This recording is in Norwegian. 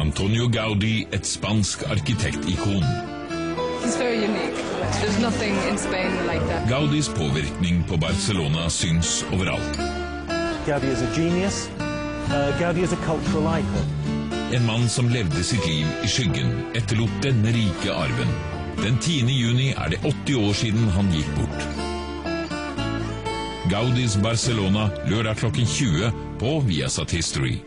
Antonio Gaudi et spansk arkitektikon. Like. Gaudis påvirkning på Barcelona syns overalt. Gaudi is a genius. Uh, Gaudi is a cultural icon. En mann som levde sitt liv i skyggen, etterlot denne rike arven. Den 10. juni er det 80 år siden han gikk bort. Gaudis Barcelona lørdag klokken 20 på Viasat History.